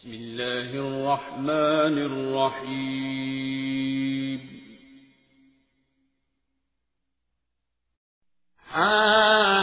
بسم الله الرحمن الرحيم. حميم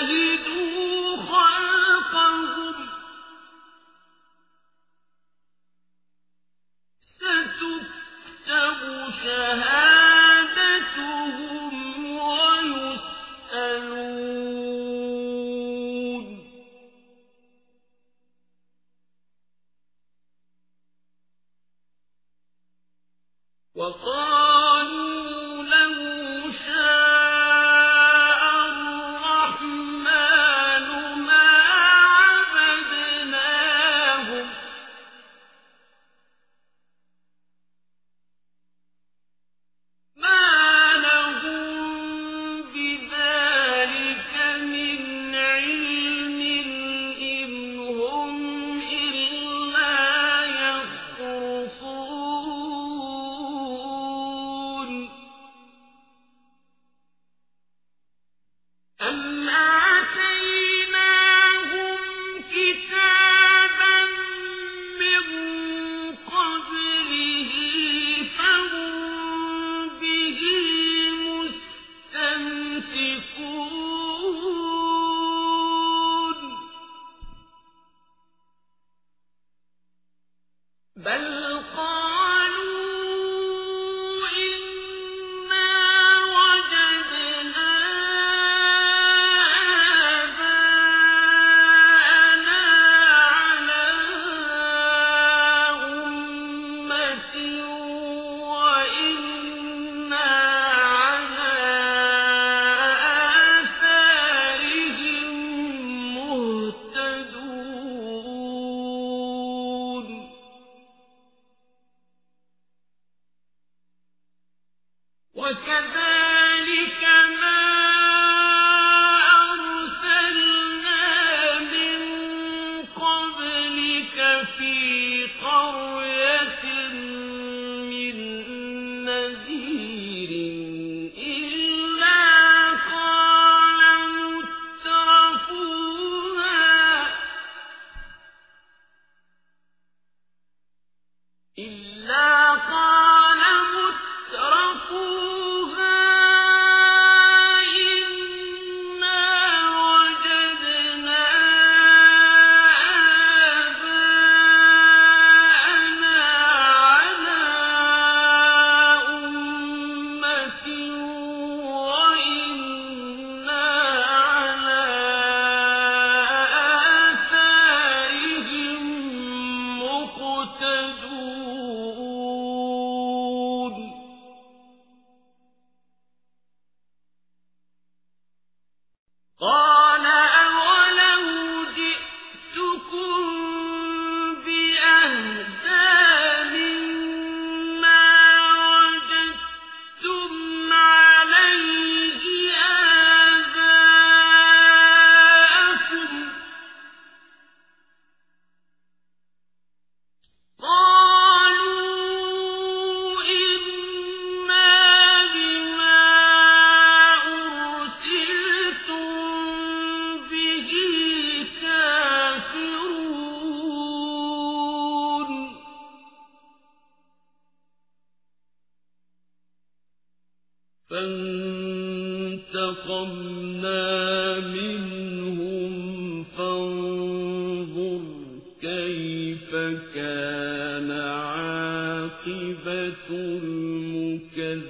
وقالوا بل المكذبين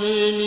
الساحر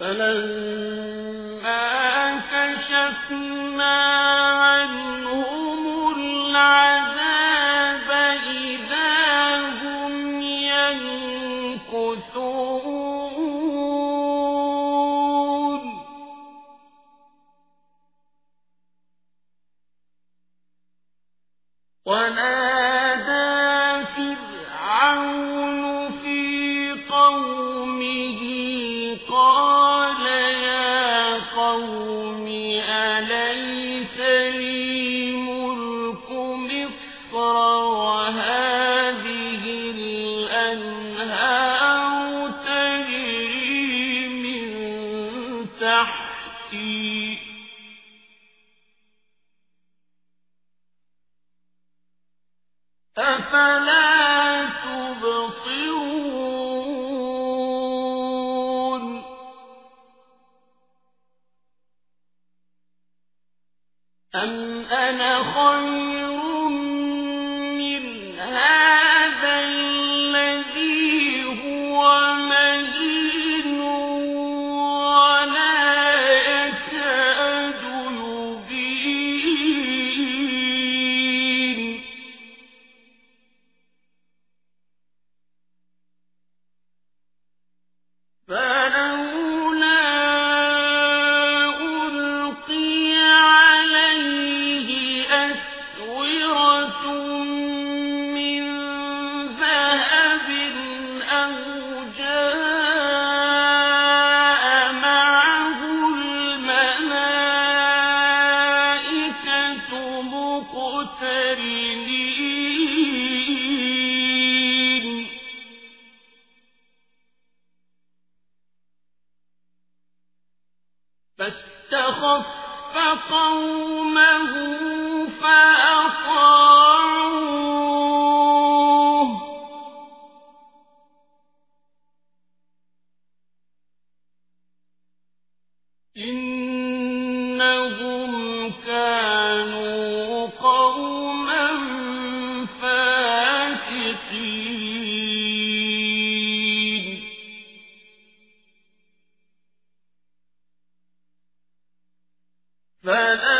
فلما كشفنا فلما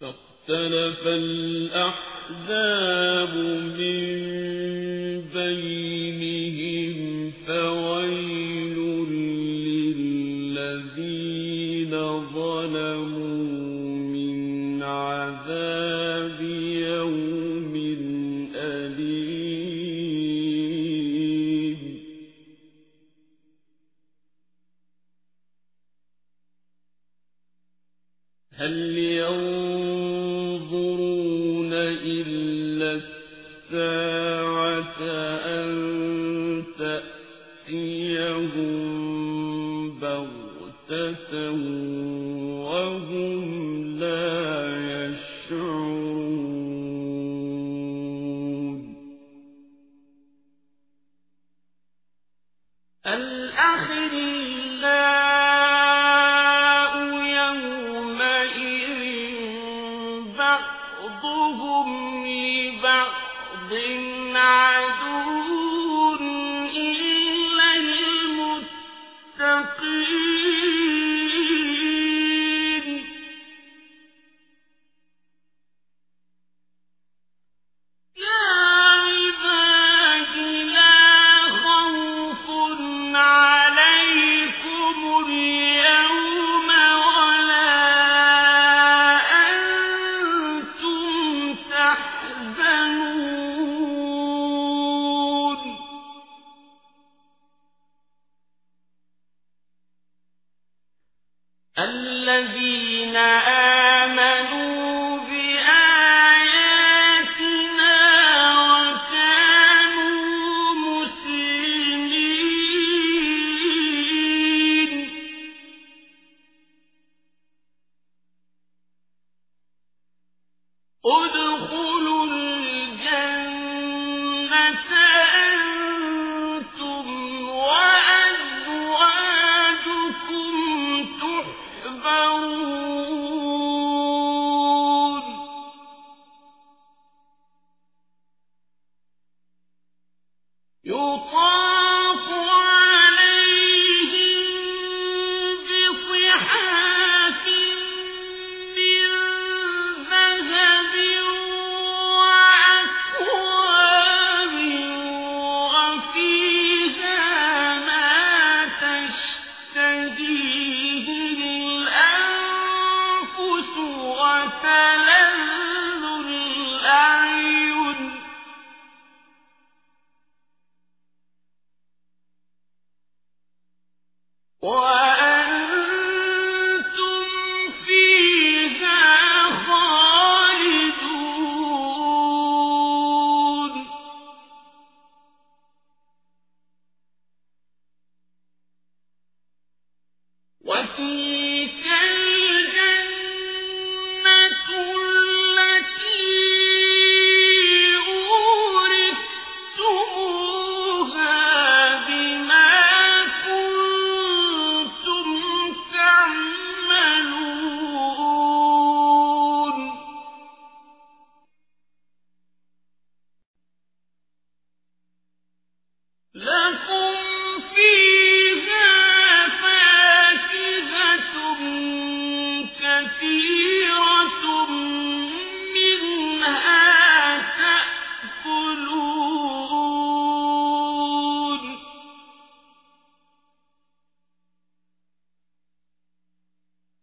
فاختلف الأحزاب من بينهم.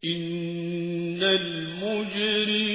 إن المجرمين